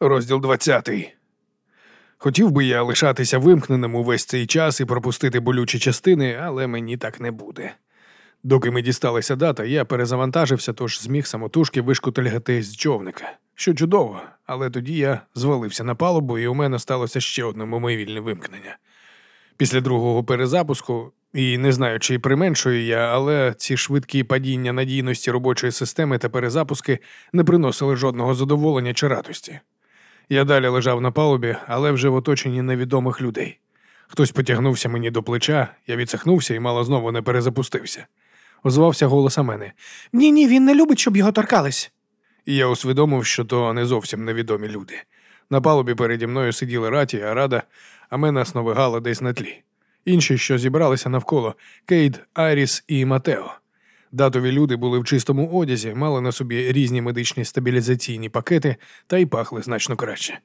Розділ 20. Хотів би я лишатися вимкненим увесь цей час і пропустити болючі частини, але мені так не буде. Доки ми дісталися дата, я перезавантажився, тож зміг самотужки вишкутильгати з човника. Що чудово, але тоді я звалився на палубу, і у мене сталося ще одне мимовільне вимкнення. Після другого перезапуску, і не знаю, чи применшую я, але ці швидкі падіння надійності робочої системи та перезапуски не приносили жодного задоволення чи радості. Я далі лежав на палубі, але вже в оточенні невідомих людей. Хтось потягнувся мені до плеча, я відсахнувся і мало знову не перезапустився. Озвався голос мене. Ні, ні, він не любить, щоб його торкались. І я усвідомив, що то не зовсім невідомі люди. На палубі переді мною сиділи раті, а рада, а мене сновигала десь на тлі. Інші, що зібралися навколо Кейт, Айріс і Матео. Датові люди були в чистому одязі, мали на собі різні медичні стабілізаційні пакети та й пахли значно краще.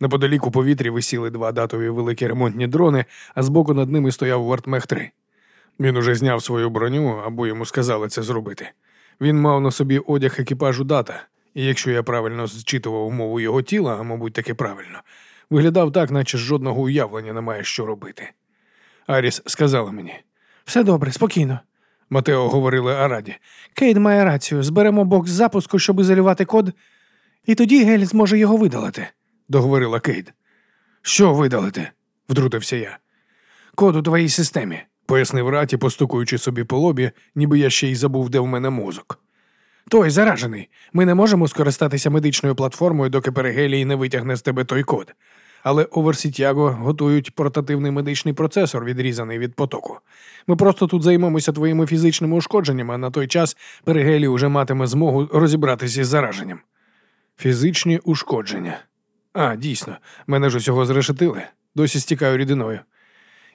Неподалік у повітрі висіли два датові великі ремонтні дрони, а збоку над ними стояв Вартмех 3. Він уже зняв свою броню, або йому сказали це зробити. Він мав на собі одяг екіпажу дата, і якщо я правильно зчитував умову його тіла, а мабуть, таки правильно, виглядав так, наче жодного уявлення немає, що робити. Айріс сказала мені. Все добре, спокійно. Матео говорили Араді. Кейт має рацію. Зберемо бокс запуску, щоб ізолювати код, і тоді Гелі зможе його видалити, договорила Кейт. Що видалити? втрутився я. Код у твоїй системі, пояснив Раті, постукуючи собі по лобі, ніби я ще й забув, де в мене мозок. Той заражений. Ми не можемо скористатися медичною платформою, доки Перигелій не витягне з тебе той код але Оверсітяго готують портативний медичний процесор, відрізаний від потоку. Ми просто тут займемося твоїми фізичними ушкодженнями, а на той час Перегелі уже матиме змогу розібратися із зараженням. Фізичні ушкодження. А, дійсно, мене ж усього зрешетили. Досі стікаю рідиною.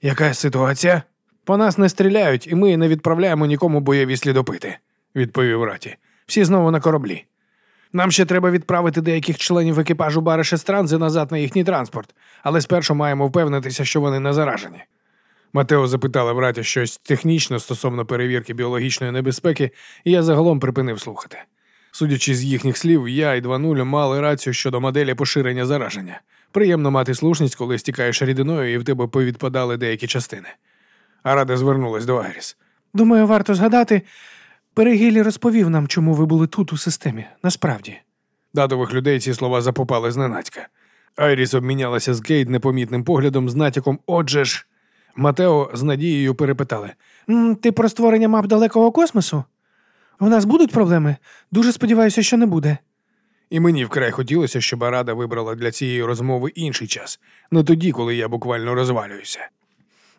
Яка ситуація? По нас не стріляють, і ми не відправляємо нікому бойові слідопити, відповів Раті. Всі знову на кораблі. Нам ще треба відправити деяких членів екіпажу Бариша Странзи назад на їхній транспорт, але спершу маємо впевнитися, що вони не заражені. Матео запитала браті щось технічно стосовно перевірки біологічної небезпеки, і я загалом припинив слухати. Судячи з їхніх слів, я і 2.0 мали рацію щодо моделі поширення зараження. Приємно мати слушність, коли стікаєш рідиною і в тебе повідпадали деякі частини. Арада звернулась до Айріс. Думаю, варто згадати, Перегілі розповів нам, чому ви були тут у системі. Насправді. Датових людей ці слова запопали зненацька. Айріс обмінялася з Кейт непомітним поглядом з натяком Отже ж. Матео з надією перепитали Ти про створення мап далекого космосу? У нас будуть проблеми? Дуже сподіваюся, що не буде. І мені вкрай хотілося, щоб Арада вибрала для цієї розмови інший час, не тоді, коли я буквально розвалююся.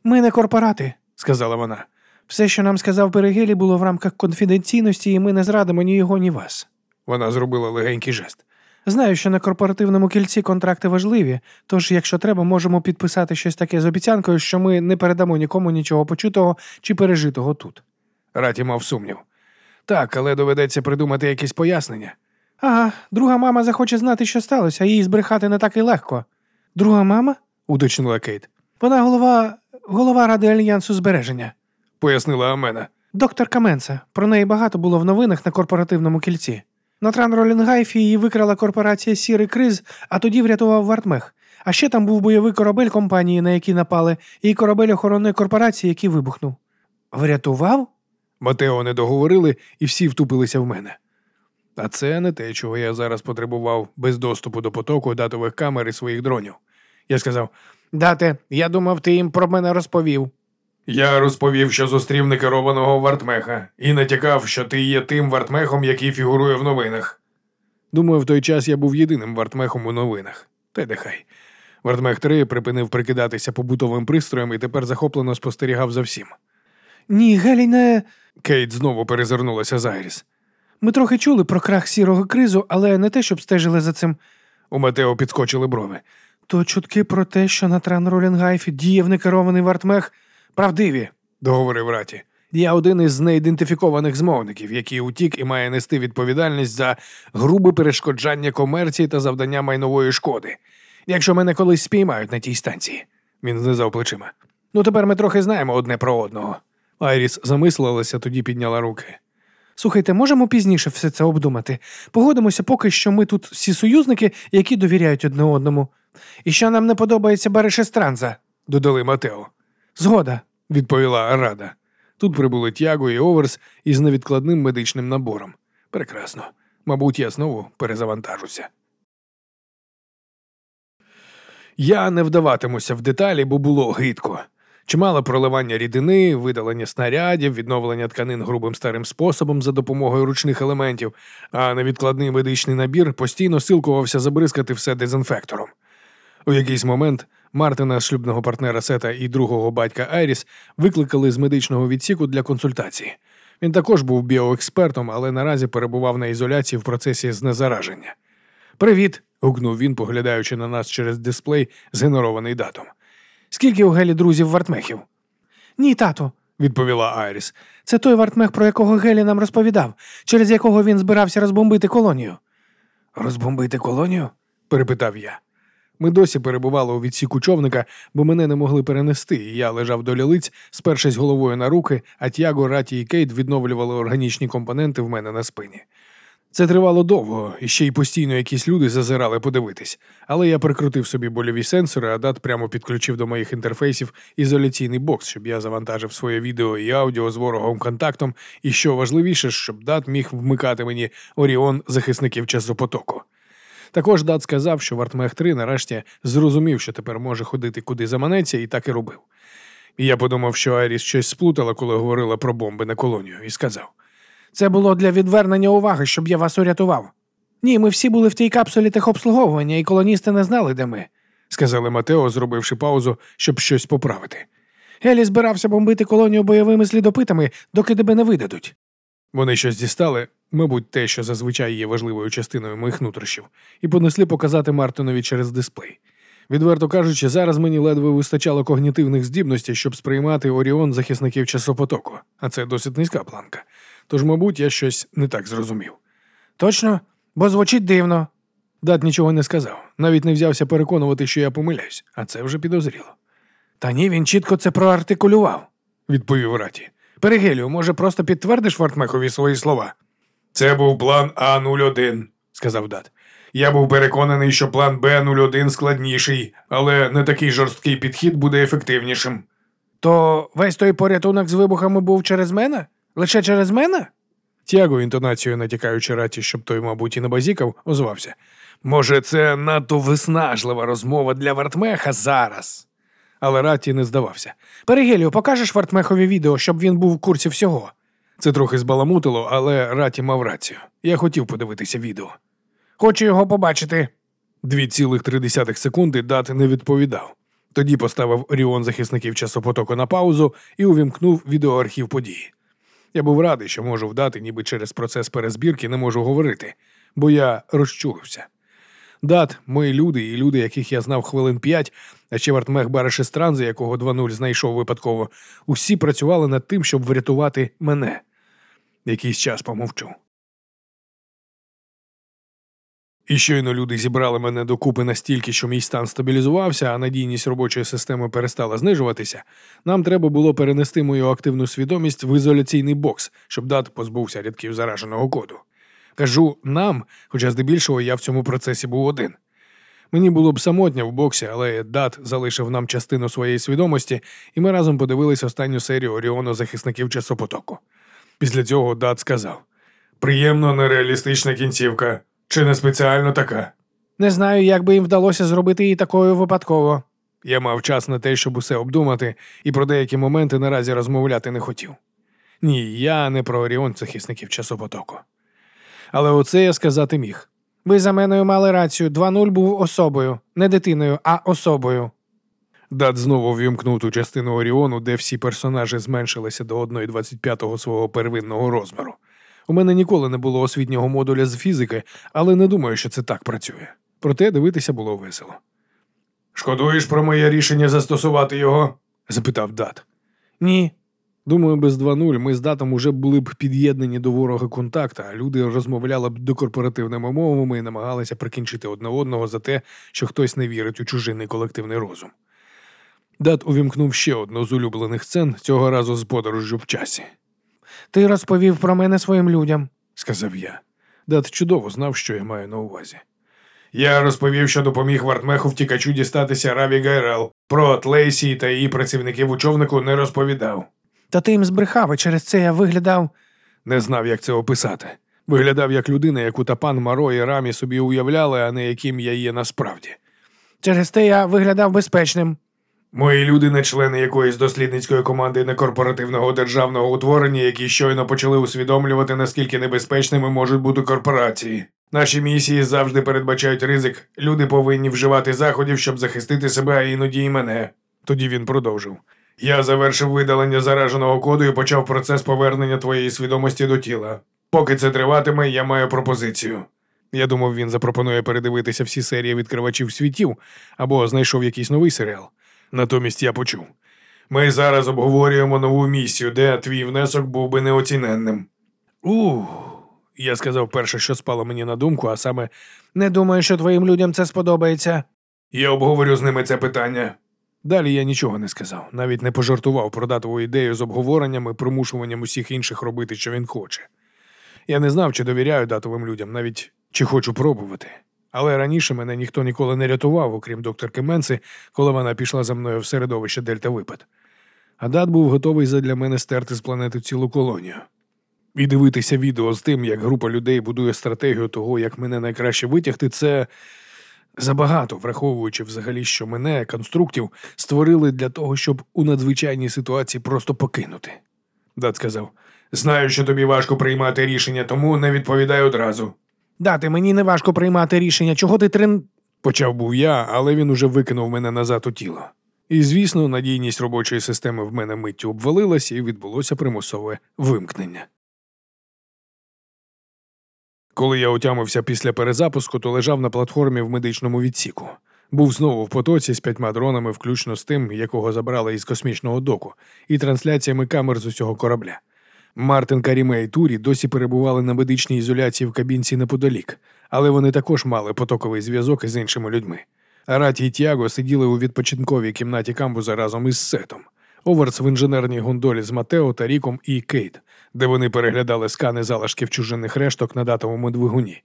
Ми не корпорати, сказала вона. Все, що нам сказав Перегелі, було в рамках конфіденційності, і ми не зрадимо ні його, ні вас. Вона зробила легенький жест. Знаю, що на корпоративному кільці контракти важливі, тож, якщо треба, можемо підписати щось таке з обіцянкою, що ми не передамо нікому нічого почутого чи пережитого тут. Раті мав сумнів. Так, але доведеться придумати якісь пояснення. Ага, друга мама захоче знати, що сталося, а їй збрехати не так і легко. Друга мама? уточнила Кейт. Вона голова голова Ради Альянсу збереження пояснила Амена. Доктор Каменца. Про неї багато було в новинах на корпоративному кільці. На Транролінгайфі її викрала корпорація Сірий Криз, а тоді врятував Вартмех. А ще там був бойовий корабель компанії, на який напали, і корабель охоронної корпорації, який вибухнув. Врятував? Матео не договорили, і всі втупилися в мене. А це не те, чого я зараз потребував без доступу до потоку датових камер і своїх дронів. Я сказав: Дате, я думав, ти їм про мене розповів. Я розповів, що зустрів некерованого вартмеха, і натякав, що ти є тим вартмехом, який фігурує в новинах. Думаю, в той час я був єдиним вартмехом у новинах. Та й нехай. Вартмех 3 припинив прикидатися побутовим пристроєм і тепер захоплено спостерігав за всім. Ні, Гелі не. Кейт знову перезирнулася з Айріс. Ми трохи чули про крах сірого кризу, але не те, щоб стежили за цим. У Матео підскочили брови. То чутки про те, що на Транролінгайфі діяв некерований вартмех. Правдиві, договорив раті. Я один із неідентифікованих змовників, який утік і має нести відповідальність за грубе перешкоджання комерції та завдання майнової шкоди. Якщо мене колись спіймають на тій станції, він знизав плечима. Ну тепер ми трохи знаємо одне про одного. Айріс замислилася, тоді підняла руки. Слухайте, можемо пізніше все це обдумати. Погодимося поки що ми тут всі союзники, які довіряють одне одному. І що нам не подобається Берешестранза, додали Матео. Згода, відповіла Рада. Тут прибули Тяго і Оверс із невідкладним медичним набором. Прекрасно. Мабуть, я знову перезавантажуся. Я не вдаватимуся в деталі, бо було гидко. Чимало проливання рідини, видалення снарядів, відновлення тканин грубим старим способом за допомогою ручних елементів, а невідкладний медичний набір постійно силкувався забризкати все дезінфектором. У якийсь момент Мартина, шлюбного партнера Сета і другого батька Айріс викликали з медичного відсіку для консультації. Він також був біоекспертом, але наразі перебував на ізоляції в процесі знезараження. Привіт! гукнув він, поглядаючи на нас через дисплей, згенерований датом. Скільки у Гелі друзів вартмехів? Ні, тато, відповіла Айріс. Це той вартмех, про якого Гелі нам розповідав, через якого він збирався розбомбити колонію. Розбомбити колонію? перепитав я. Ми досі перебували у відсіку човника, бо мене не могли перенести, і я лежав до лілиць, спершись головою на руки, а Тяго, Раті і Кейт відновлювали органічні компоненти в мене на спині. Це тривало довго, і ще й постійно якісь люди зазирали подивитись, але я прикрутив собі больові сенсори, а дат прямо підключив до моїх інтерфейсів ізоляційний бокс, щоб я завантажив своє відео і аудіо з вороговим контактом, і що важливіше, щоб дат міг вмикати мені Оріон захисників часопотоку. Також Дат сказав, що Вартмех 3 нарешті зрозумів, що тепер може ходити куди заманеться, і так і робив. І я подумав, що Айріс щось сплутала, коли говорила про бомби на колонію, і сказав: Це було для відвернення уваги, щоб я вас урятував. Ні, ми всі були в тій капсулі техобслуговування, і колоністи не знали, де ми, сказали Матео, зробивши паузу, щоб щось поправити. Гелі збирався бомбити колонію бойовими слідопитами, доки тебе не видадуть. Вони щось дістали, мабуть, те, що зазвичай є важливою частиною моїх нутрощів, і понесли показати Мартинові через дисплей. Відверто кажучи, зараз мені ледве вистачало когнітивних здібностей, щоб сприймати Оріон захисників часопотоку, а це досить низька планка. Тож, мабуть, я щось не так зрозумів. Точно, бо звучить дивно. Дат нічого не сказав, навіть не взявся переконувати, що я помиляюсь, а це вже підозріло. Та ні, він чітко це проартикулював, відповів Раті. Перегелію, може, просто підтвердиш Вартмехові свої слова? Це був план А-01, сказав Дат. Я був переконаний, що план Б-01 складніший, але не такий жорсткий підхід буде ефективнішим. То весь той порятунок з вибухами був через мене? Лише через мене? Тяго, інтонацією натякаючи раті, щоб той, мабуть, і не базікав, озвався. Може, це надто виснажлива розмова для Вартмеха зараз. Але Раті не здавався. Перегелію, покажеш Вартмехові відео, щоб він був в курсі всього. Це трохи збаламутило, але Раті мав рацію. Я хотів подивитися відео. Хочу його побачити. Дві цілих три десятих секунди дат не відповідав. Тоді поставив Оріон захисників часопотоку на паузу і увімкнув відеоархів події. Я був радий, що можу вдати, ніби через процес перезбірки не можу говорити, бо я розчулився. Дат, мої люди і люди, яких я знав хвилин п'ять, а ще Вартмех Барашестранзи, якого 2-0 знайшов випадково, усі працювали над тим, щоб врятувати мене. Якийсь час помовчу. І щойно люди зібрали мене докупи настільки, що мій стан стабілізувався, а надійність робочої системи перестала знижуватися, нам треба було перенести мою активну свідомість в ізоляційний бокс, щоб дат позбувся рядків зараженого коду. Кажу нам, хоча здебільшого я в цьому процесі був один. Мені було б самотньо в боксі, але дат залишив нам частину своєї свідомості, і ми разом подивились останню серію Оріону захисників часопотоку. Після цього дат сказав: Приємно нереалістична кінцівка. Чи не спеціально така? Не знаю, як би їм вдалося зробити її такою випадково. Я мав час на те, щоб усе обдумати, і про деякі моменти наразі розмовляти не хотів. Ні, я не про Оріон захисників часопотоку. Але оце я сказати міг. Ви за меною мали рацію. 2-0 був особою, не дитиною, а особою. Дат знову ввімкнув ту частину Оріону, де всі персонажі зменшилися до 1,25 свого первинного розміру. У мене ніколи не було освітнього модуля з фізики, але не думаю, що це так працює. Проте дивитися було весело. Шкодуєш про моє рішення застосувати його? запитав Дат. Ні. Думаю, без 2.0 ми з датом уже були б під'єднані до ворога контакта, люди розмовляли б докорпоративними мовами і намагалися прикінчити одне одного за те, що хтось не вірить у чужинний колективний розум. Дат увімкнув ще одну з улюблених сцен, цього разу з подорожжю в часі. Ти розповів про мене своїм людям, сказав я. Дат чудово знав, що я маю на увазі. Я розповів, що допоміг Вартмеху втікачу дістатися Раві Гайрел. Про Тлейсі та її працівників у човнику не розповідав. Та ти їм збрехав, і через це я виглядав. Не знав, як це описати. Виглядав як людина, яку та пан Маро і Рамі собі уявляли, а не яким я є насправді. Через те я виглядав безпечним. Мої люди не члени якоїсь дослідницької команди некорпоративного державного утворення, які щойно почали усвідомлювати, наскільки небезпечними можуть бути корпорації. Наші місії завжди передбачають ризик. Люди повинні вживати заходів, щоб захистити себе, а іноді і мене. Тоді він продовжив. Я завершив видалення зараженого коду і почав процес повернення твоєї свідомості до тіла. Поки це триватиме, я маю пропозицію. Я думав, він запропонує передивитися всі серії відкривачів світів або знайшов якийсь новий серіал. Натомість я почув. Ми зараз обговорюємо нову місію, де твій внесок був би неоціненним. Ух, я сказав перше, що спало мені на думку, а саме Не думаю, що твоїм людям це сподобається. я обговорю з ними це питання. Далі я нічого не сказав, навіть не пожартував про датову ідею з обговоренням і примушуванням усіх інших робити, що він хоче. Я не знав, чи довіряю датовим людям, навіть чи хочу пробувати. Але раніше мене ніхто ніколи не рятував, окрім докторки Менси, коли вона пішла за мною в середовище Дельта Випад. А дат був готовий задля мене стерти з планети цілу колонію. І дивитися відео з тим, як група людей будує стратегію того, як мене найкраще витягти, це забагато, враховуючи взагалі, що мене, конструктів, створили для того, щоб у надзвичайній ситуації просто покинути. Дат сказав: Знаю, що тобі важко приймати рішення, тому не відповідай одразу. Дати, мені не важко приймати рішення. Чого ти трен. Почав був я, але він уже викинув мене назад у тіло. І, звісно, надійність робочої системи в мене миттю обвалилась і відбулося примусове вимкнення. Коли я отямився після перезапуску, то лежав на платформі в медичному відсіку. Був знову в потоці з п'ятьма дронами, включно з тим, якого забрали із космічного доку, і трансляціями камер з усього корабля. Мартин Каріме і Турі досі перебували на медичній ізоляції в кабінці неподалік, але вони також мали потоковий зв'язок із іншими людьми. Араті і Тіаго сиділи у відпочинковій кімнаті камбуза разом із Сетом. Оверс в інженерній гондолі з Матео, Таріком і Кейт, де вони переглядали скани залишків чужинних решток на датовому двигуні.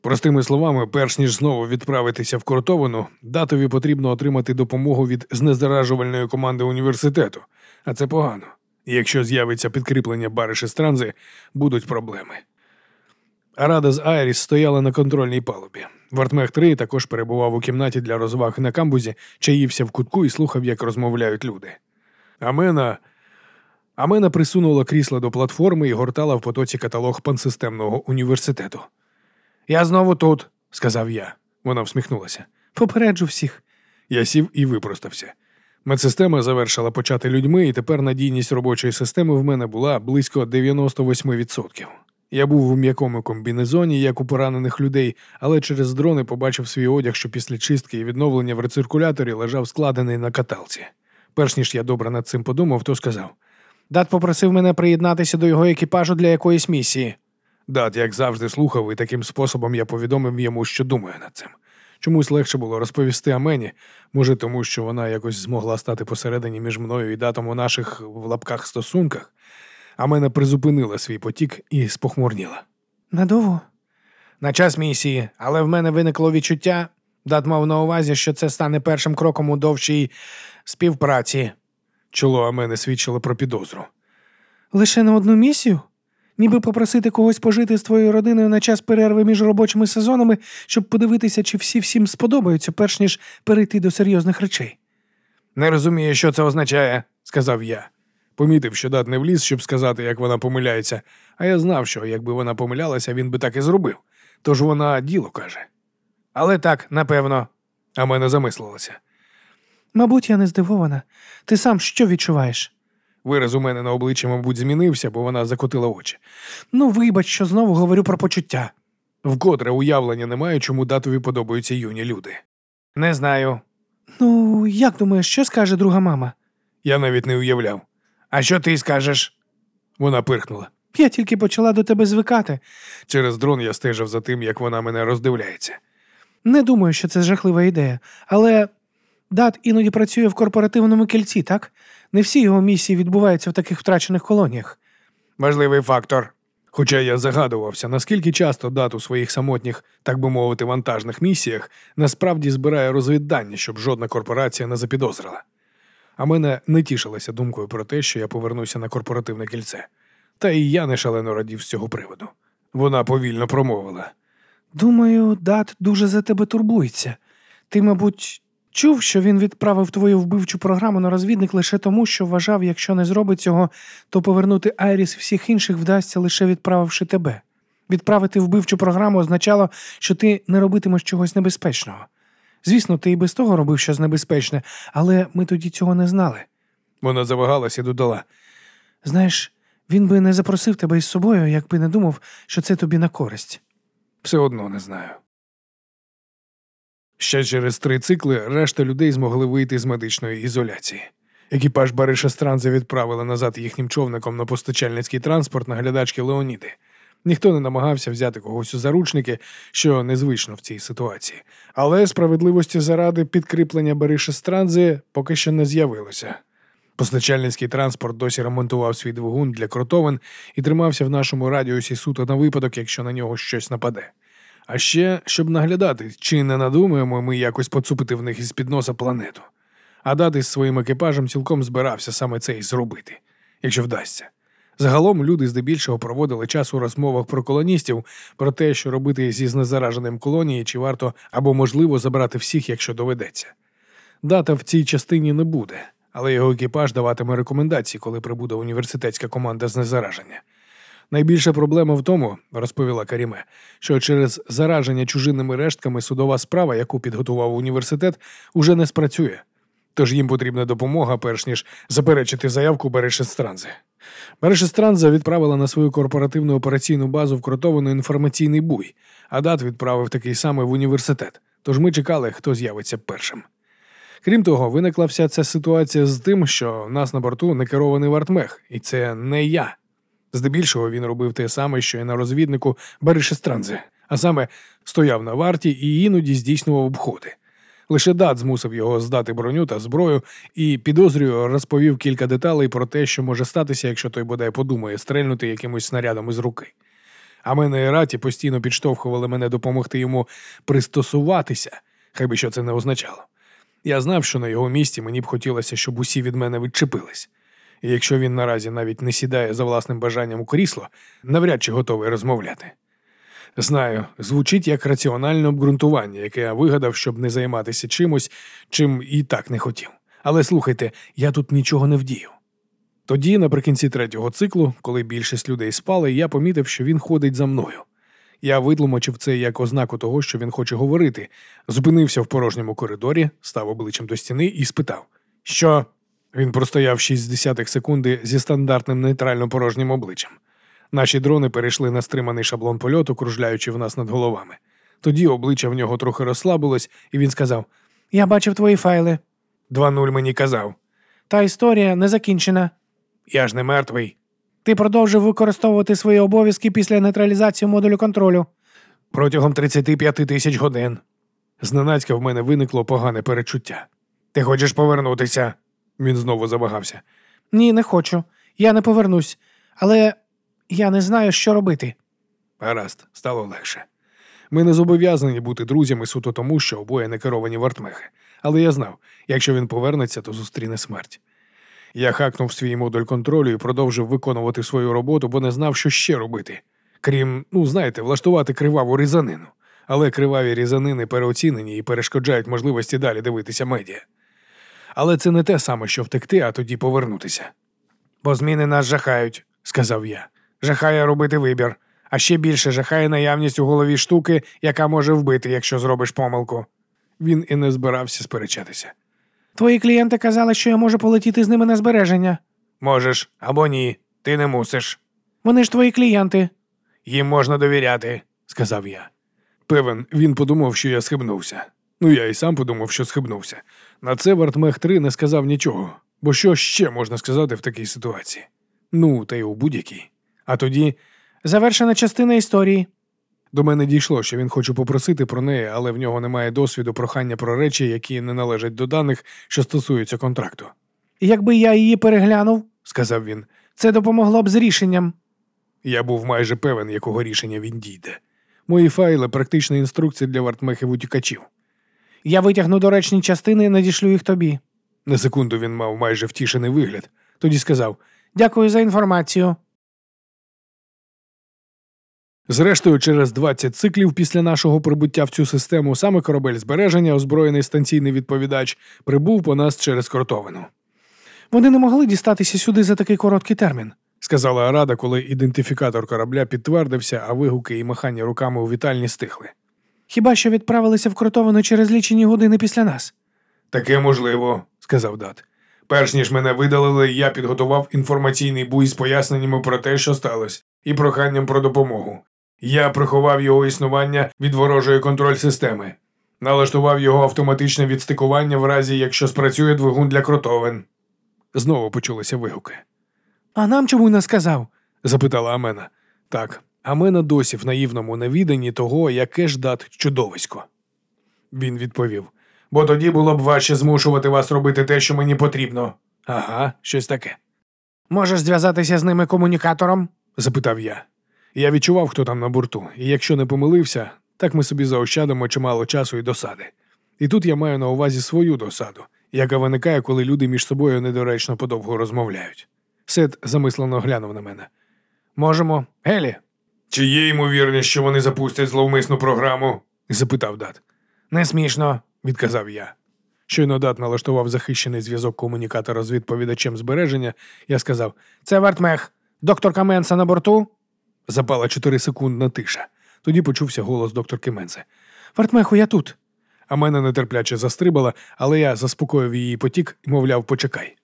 Простими словами, перш ніж знову відправитися в Кортовану, датові потрібно отримати допомогу від знезаражувальної команди університету, а це погано. Якщо з'явиться підкріплення Бариші Странзи, будуть проблеми. Арада з Айріс стояла на контрольній палубі. Вартмех 3 також перебував у кімнаті для розваг на камбузі, чаївся в кутку і слухав, як розмовляють люди. Амена. Амена присунула крісло до платформи і гортала в потоці каталог пансистемного університету. Я знову тут, сказав я. Вона всміхнулася. Попереджу всіх. Я сів і випростався. Медсистема завершила почати людьми, і тепер надійність робочої системи в мене була близько 98%. Я був у м'якому комбінезоні, як у поранених людей, але через дрони побачив свій одяг, що після чистки і відновлення в рециркуляторі лежав складений на каталці. Перш ніж я добре над цим подумав, то сказав: Дат попросив мене приєднатися до його екіпажу для якоїсь місії. Дат, як завжди, слухав, і таким способом я повідомив йому, що думаю над цим. Чомусь легше було розповісти Амені, може, тому що вона якось змогла стати посередині між мною і датом у наших в лапках стосунках. Амена призупинила свій потік і спохмурніла. Надовго? На час місії, але в мене виникло відчуття. Дат мав на увазі, що це стане першим кроком у довшій співпраці. Чоло Амени свідчило про підозру. Лише на одну місію? Ніби попросити когось пожити з твоєю родиною на час перерви між робочими сезонами, щоб подивитися, чи всі всім сподобаються, перш ніж перейти до серйозних речей. Не розумію, що це означає, сказав я. Помітив, що дат не вліз, щоб сказати, як вона помиляється, а я знав, що якби вона помилялася, він би так і зробив. Тож вона діло каже. Але так, напевно, а мене замислилася. Мабуть, я не здивована. Ти сам що відчуваєш? Вираз у мене на обличчі, мабуть, змінився, бо вона закотила очі. Ну, вибач, що знову говорю про почуття. Вкотре уявлення немає, чому датові подобаються юні люди. Не знаю. Ну, як думаєш, що скаже друга мама? Я навіть не уявляв. А що ти скажеш? Вона пирхнула. Я тільки почала до тебе звикати. Через дрон я стежив за тим, як вона мене роздивляється. Не думаю, що це жахлива ідея, але дат іноді працює в корпоративному кільці, так? Не всі його місії відбуваються в таких втрачених колоніях. Важливий фактор. Хоча я загадувався, наскільки часто дат у своїх самотніх, так би мовити, вантажних місіях насправді збирає розвіддання, щоб жодна корпорація не запідозрила. А мене не тішилася думкою про те, що я повернуся на корпоративне кільце. Та і я не шалено радів з цього приводу. Вона повільно промовила. Думаю, дат дуже за тебе турбується. Ти, мабуть, чув, що він відправив твою вбивчу програму на розвідник лише тому, що вважав, якщо не зробить цього, то повернути Айріс всіх інших вдасться лише відправивши тебе. Відправити вбивчу програму означало, що ти не робитимеш чогось небезпечного. Звісно, ти і без того робив щось небезпечне, але ми тоді цього не знали. Вона завагалась і додала. Знаєш, він би не запросив тебе із собою, якби не думав, що це тобі на користь. Все одно не знаю. Ще через три цикли решта людей змогли вийти з медичної ізоляції. Екіпаж Бариша Странзи відправили назад їхнім човником на постачальницький транспорт на глядачки Леоніди. Ніхто не намагався взяти когось у заручники, що незвично в цій ситуації. Але справедливості заради підкріплення Бариша Странзи поки що не з'явилося. Постачальницький транспорт досі ремонтував свій двигун для кротовин і тримався в нашому радіусі суто на випадок, якщо на нього щось нападе. А ще щоб наглядати, чи не надумаємо ми якось поцупити в них із під носа планету. А дати з своїм екіпажем цілком збирався саме це і зробити, якщо вдасться. Загалом люди здебільшого проводили час у розмовах про колоністів, про те, що робити зі знезараженим колонії, чи варто або можливо забрати всіх, якщо доведеться. Дата в цій частині не буде, але його екіпаж даватиме рекомендації, коли прибуде університетська команда знезараження. Найбільша проблема в тому, розповіла Каріме, що через зараження чужинними рештками судова справа, яку підготував університет, уже не спрацює. Тож їм потрібна допомога, перш ніж заперечити заявку Берешестранзи. Берешестранза відправила на свою корпоративну операційну базу вкротований інформаційний буй, а дат відправив такий самий в університет. Тож ми чекали, хто з'явиться першим. Крім того, виникла вся ця ситуація з тим, що в нас на борту не керований вартмех, і це не я. Здебільшого він робив те саме, що і на розвіднику Берешестранзи, а саме стояв на варті і іноді здійснював обходи. Лише дат змусив його здати броню та зброю і, підозрюю, розповів кілька деталей про те, що може статися, якщо той бодай подумає стрельнути якимось снарядом із руки. А мене і раті постійно підштовхували мене допомогти йому пристосуватися, хай би що це не означало. Я знав, що на його місці мені б хотілося, щоб усі від мене відчепились. І якщо він наразі навіть не сідає за власним бажанням у крісло, навряд чи готовий розмовляти. Знаю, звучить як раціональне обґрунтування, яке я вигадав, щоб не займатися чимось, чим і так не хотів. Але слухайте, я тут нічого не вдію. Тоді, наприкінці третього циклу, коли більшість людей спали, я помітив, що він ходить за мною. Я витлумачив це як ознаку того, що він хоче говорити, зупинився в порожньому коридорі, став обличчям до стіни і спитав, що він простояв 60 секунди зі стандартним нейтрально порожнім обличчям. Наші дрони перейшли на стриманий шаблон польоту, кружляючи в нас над головами. Тоді обличчя в нього трохи розслабилось, і він сказав: Я бачив твої файли. 2-0 мені казав. Та історія не закінчена. Я ж не мертвий. Ти продовжив використовувати свої обов'язки після нейтралізації модулю контролю. Протягом 35 тисяч годин. Зненацька в мене виникло погане перечуття. Ти хочеш повернутися? Він знову завагався. Ні, не хочу. Я не повернусь. Але я не знаю, що робити. Гаразд, стало легше. Ми не зобов'язані бути друзями суто тому, що обоє не керовані вартмехи. Але я знав, якщо він повернеться, то зустріне смерть. Я хакнув свій модуль контролю і продовжив виконувати свою роботу, бо не знав, що ще робити. Крім, ну знаєте, влаштувати криваву різанину. Але криваві різанини переоцінені і перешкоджають можливості далі дивитися медіа. Але це не те саме, що втекти, а тоді повернутися. Бо зміни нас жахають, сказав я. Жахає робити вибір, а ще більше жахає наявність у голові штуки, яка може вбити, якщо зробиш помилку. Він і не збирався сперечатися. Твої клієнти казали, що я можу полетіти з ними на збереження. Можеш або ні, ти не мусиш. Вони ж твої клієнти. Їм можна довіряти, сказав я. Певен, він подумав, що я схибнувся. Ну, я і сам подумав, що схибнувся. На це Вартмех 3 не сказав нічого, бо що ще можна сказати в такій ситуації? Ну, та й у будь-якій. А тоді завершена частина історії. До мене дійшло, що він хоче попросити про неї, але в нього немає досвіду прохання про речі, які не належать до даних, що стосуються контракту. Якби я її переглянув, сказав він, це допомогло б з рішенням. Я був майже певен, якого рішення він дійде. Мої файли практична інструкція для вартмехів утікачів. Я витягну доречні частини і надішлю їх тобі. На секунду він мав майже втішений вигляд. Тоді сказав: Дякую за інформацію. Зрештою, через 20 циклів після нашого прибуття в цю систему саме корабель збереження, озброєний станційний відповідач, прибув по нас через Кротовину. Вони не могли дістатися сюди за такий короткий термін. Сказала Арада, коли ідентифікатор корабля підтвердився, а вигуки і махання руками у вітальні стихли. Хіба що відправилися в Кротовину через лічені години після нас? Таке можливо, сказав Дат. Перш ніж мене видалили, я підготував інформаційний буй з поясненнями про те, що сталося, і проханням про допомогу. Я приховав його існування від ворожої контроль системи, налаштував його автоматичне відстикування в разі, якщо спрацює двигун для кротовин. Знову почулися вигуки. А нам чому не сказав? запитала Амена. Так, Амена досі в наївному невіданні того, яке ж дат чудовисько. Він відповів. Бо тоді було б важче змушувати вас робити те, що мені потрібно. Ага, щось таке. Можеш зв'язатися з ними комунікатором? запитав я. Я відчував, хто там на борту, і якщо не помилився, так ми собі заощадимо чимало часу і досади. І тут я маю на увазі свою досаду, яка виникає, коли люди між собою недоречно подовго розмовляють. Сет замислено глянув на мене. Можемо. Гелі. Чи є ймовірність, що вони запустять зловмисну програму? запитав Дат. Не смішно, відказав я. Щойно Дат налаштував захищений зв'язок комунікатора з відповідачем збереження, я сказав: Це Вартмех. Доктор Каменса на борту? Запала чотирисекундна тиша. Тоді почувся голос докторки Менце. Вартмеху, я тут. А мене нетерпляче застрибала, але я заспокоїв її потік і мовляв, почекай.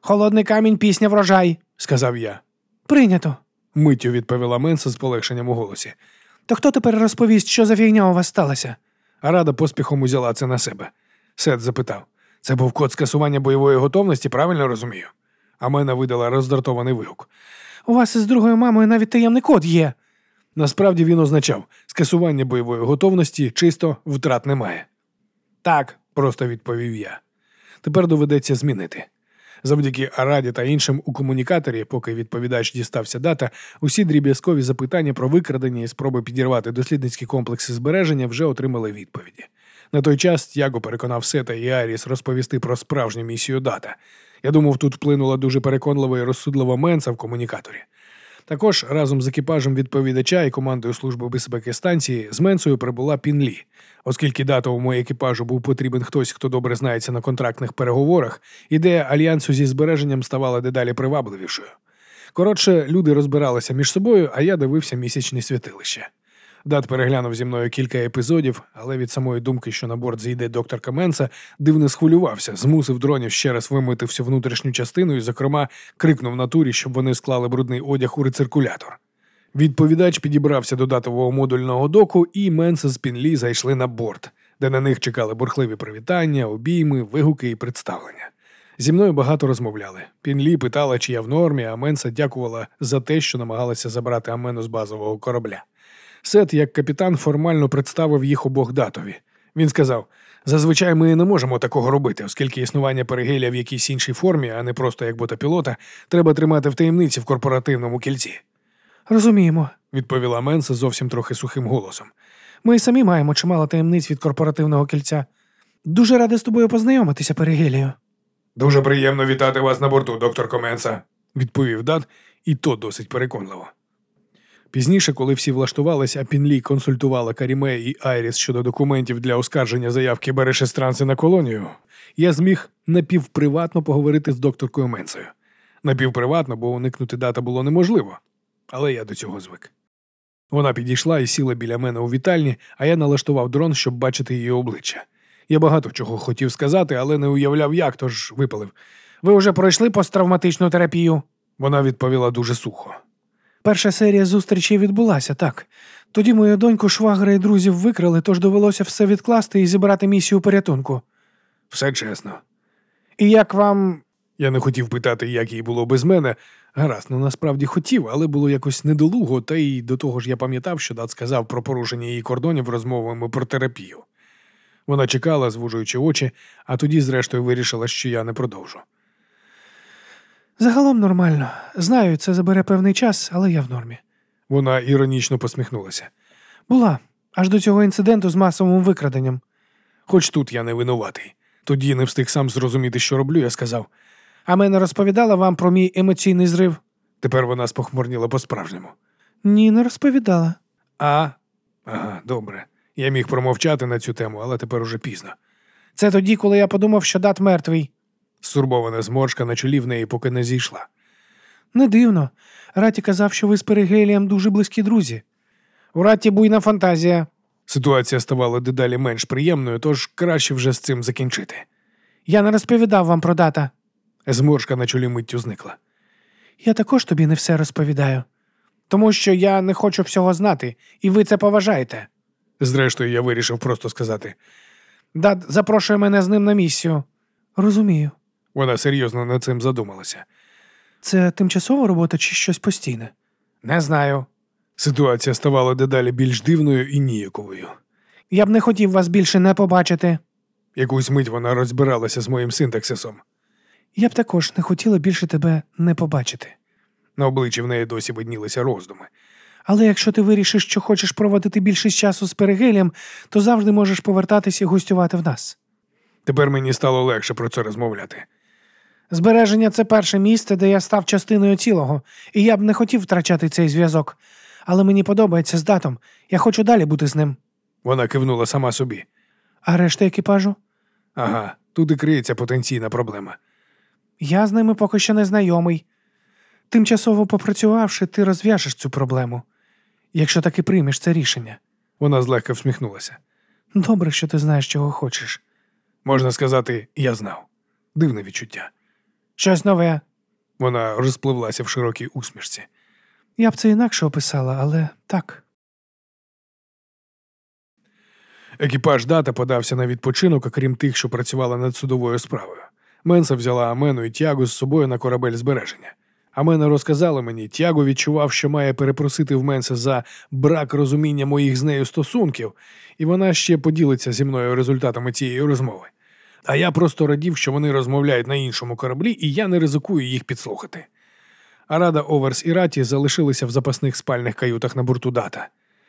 Холодний камінь, пісня врожай, сказав я. Прийнято. Миттю відповіла Менса з полегшенням у голосі. То хто тепер розповість, що за фігня у вас сталося? А рада поспіхом узяла це на себе. Сет запитав це був код скасування бойової готовності, правильно розумію? А мене видала роздратований вигук. У вас із другою мамою навіть таємний код є. Насправді він означав скасування бойової готовності чисто втрат немає. Так, просто відповів я. Тепер доведеться змінити. Завдяки Араді та іншим у комунікаторі, поки відповідач дістався дата, усі дріб'язкові запитання про викрадення і спроби підірвати дослідницькі комплекси збереження вже отримали відповіді. На той час Тяго переконав Сета і Аріс розповісти про справжню місію дата. Я думав, тут вплинула дуже переконлива і розсудлива менса в комунікаторі. Також разом з екіпажем відповідача і командою Служби безпеки станції з Менсою прибула Пінлі. Оскільки датовому екіпажу був потрібен хтось, хто добре знається на контрактних переговорах, ідея альянсу зі збереженням ставала дедалі привабливішою. Коротше, люди розбиралися між собою, а я дивився місячне святилище. Дат переглянув зі мною кілька епізодів, але від самої думки, що на борт зійде доктор Каменса, дивно схвилювався, змусив дронів ще раз вимити всю внутрішню частину і, зокрема, крикнув натурі, щоб вони склали брудний одяг у рециркулятор. Відповідач підібрався до датового модульного доку, і Менса з Пінлі зайшли на борт, де на них чекали бурхливі привітання, обійми, вигуки і представлення. Зі мною багато розмовляли. Пінлі питала, чи я в нормі, а Менса дякувала за те, що намагалася забрати Амену з базового корабля. Сет, як капітан, формально представив їх обох датові. Він сказав: зазвичай ми не можемо такого робити, оскільки існування перегеля в якійсь іншій формі, а не просто як ботапілота, треба тримати в таємниці в корпоративному кільці. Розуміємо, відповіла Менса зовсім трохи сухим голосом. Ми й самі маємо чимало таємниць від корпоративного кільця. Дуже радий з тобою познайомитися, Перегелію. Дуже приємно вітати вас на борту, доктор Коменса, відповів Дат, і то досить переконливо. Пізніше, коли всі влаштувалися, а Пінлі консультувала Каріме і Айріс щодо документів для оскарження заявки Берешестранси на колонію, я зміг напівприватно поговорити з докторкою Менсою. Напівприватно, бо уникнути дата було неможливо, але я до цього звик. Вона підійшла і сіла біля мене у вітальні, а я налаштував дрон, щоб бачити її обличчя. Я багато чого хотів сказати, але не уявляв, як, тож випалив. Ви вже пройшли посттравматичну терапію? Вона відповіла дуже сухо. Перша серія зустрічей відбулася, так. Тоді мою доньку швагра і друзів викрали, тож довелося все відкласти і зібрати місію порятунку. Все чесно. І як вам. Я не хотів питати, як їй було без мене. Гаразд, ну насправді хотів, але було якось недолуго, та й до того ж я пам'ятав, що Дат сказав про порушення її кордонів розмовами про терапію. Вона чекала, звужуючи очі, а тоді, зрештою, вирішила, що я не продовжу. Загалом нормально. Знаю, це забере певний час, але я в нормі. Вона іронічно посміхнулася. Була аж до цього інциденту з масовим викраденням. Хоч тут я не винуватий. Тоді не встиг сам зрозуміти, що роблю, я сказав. А мене розповідала вам про мій емоційний зрив? Тепер вона спохмурніла по-справжньому. Ні, не розповідала. А? Ага, добре. Я міг промовчати на цю тему, але тепер уже пізно. Це тоді, коли я подумав, що дат мертвий. Стурбована зморшка на чолі в неї поки не зійшла. Не дивно. Раті казав, що ви з Перигелієм дуже близькі друзі. У Раті буйна фантазія. Ситуація ставала дедалі менш приємною, тож краще вже з цим закінчити. Я не розповідав вам про дата. Зморшка на чолі миттю зникла. Я також тобі не все розповідаю. Тому що я не хочу всього знати, і ви це поважаєте. Зрештою, я вирішив просто сказати. Дат запрошує мене з ним на місію. Розумію. Вона серйозно над цим задумалася. Це тимчасова робота чи щось постійне? Не знаю. Ситуація ставала дедалі більш дивною і ніяковою. Я б не хотів вас більше не побачити. Якусь мить вона розбиралася з моїм синтаксисом. Я б також не хотіла більше тебе не побачити. На обличчі в неї досі виднілися роздуми. Але якщо ти вирішиш, що хочеш проводити більшість часу з Перегелем, то завжди можеш повертатись і гостювати в нас. Тепер мені стало легше про це розмовляти. Збереження це перше місце, де я став частиною цілого, і я б не хотів втрачати цей зв'язок. Але мені подобається з датом. Я хочу далі бути з ним. Вона кивнула сама собі. А решта екіпажу? Ага, тут і криється потенційна проблема. Я з ними поки що не знайомий. Тимчасово попрацювавши, ти розв'яжеш цю проблему, якщо таки приймеш це рішення. Вона злегка всміхнулася. Добре, що ти знаєш, чого хочеш. Можна сказати, я знав. Дивне відчуття. Щось нове. Вона розпливлася в широкій усмішці. Я б це інакше описала, але так. Екіпаж дата подався на відпочинок, окрім тих, що працювали над судовою справою. Менса взяла Амену і Тягу з собою на корабель збереження. Амена розказала мені, Тяго відчував, що має перепросити в Менса за брак розуміння моїх з нею стосунків, і вона ще поділиться зі мною результатами цієї розмови. А я просто радів, що вони розмовляють на іншому кораблі, і я не ризикую їх підслухати. А рада Оверс і Раті залишилися в запасних спальних каютах на борту дата.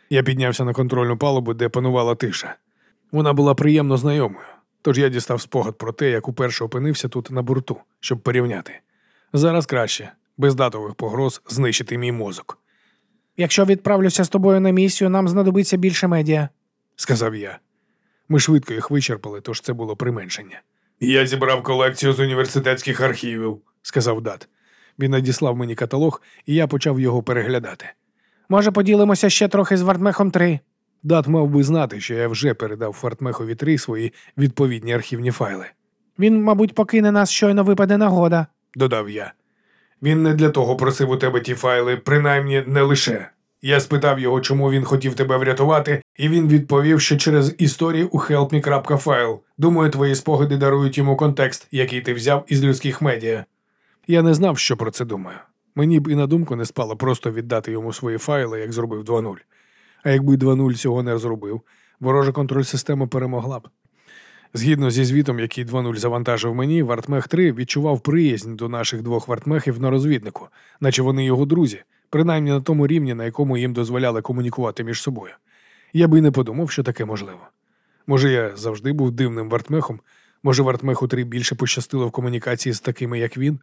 Я піднявся на контрольну палубу, де панувала тиша. Вона була приємно знайомою, тож я дістав спогад про те, як уперше опинився тут на борту, щоб порівняти. Зараз краще, без датових погроз, знищити мій мозок, Якщо відправлюся з тобою на місію, нам знадобиться більше медіа. сказав я. Ми швидко їх вичерпали, тож це було применшення. Я зібрав колекцію з університетських архівів, сказав Дат. Він надіслав мені каталог, і я почав його переглядати. Може, поділимося ще трохи з Вартмехом 3? Дат мав би знати, що я вже передав Фартмехові 3 свої відповідні архівні файли, Він, мабуть, покине нас, щойно випаде нагода. додав я. Він не для того просив у тебе ті файли, принаймні не лише. Я спитав його, чому він хотів тебе врятувати, і він відповів, що через історію у helpme.file. Думаю, твої спогади дарують йому контекст, який ти взяв із людських медіа. Я не знав, що про це думаю. Мені б і на думку не спало просто віддати йому свої файли, як зробив 2.0. А якби 2.0 цього не зробив, ворожа контроль система перемогла б. Згідно зі звітом, який 2.0 завантажив мені, Вартмех 3 відчував приязнь до наших двох вартмехів на розвіднику, наче вони його друзі, принаймні на тому рівні, на якому їм дозволяли комунікувати між собою. Я би й не подумав, що таке можливо. Може, я завжди був дивним вартмехом, може, Вартмеху 3 більше пощастило в комунікації з такими, як він.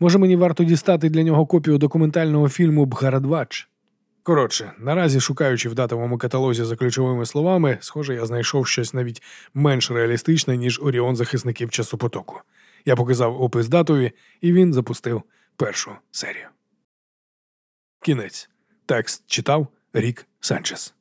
Може, мені варто дістати для нього копію документального фільму Бгарадвач. Коротше, наразі, шукаючи в датовому каталозі за ключовими словами, схоже, я знайшов щось навіть менш реалістичне, ніж Оріон захисників часу потоку. Я показав опис датові, і він запустив першу серію. Кінець. Текст читав Рік Санчес.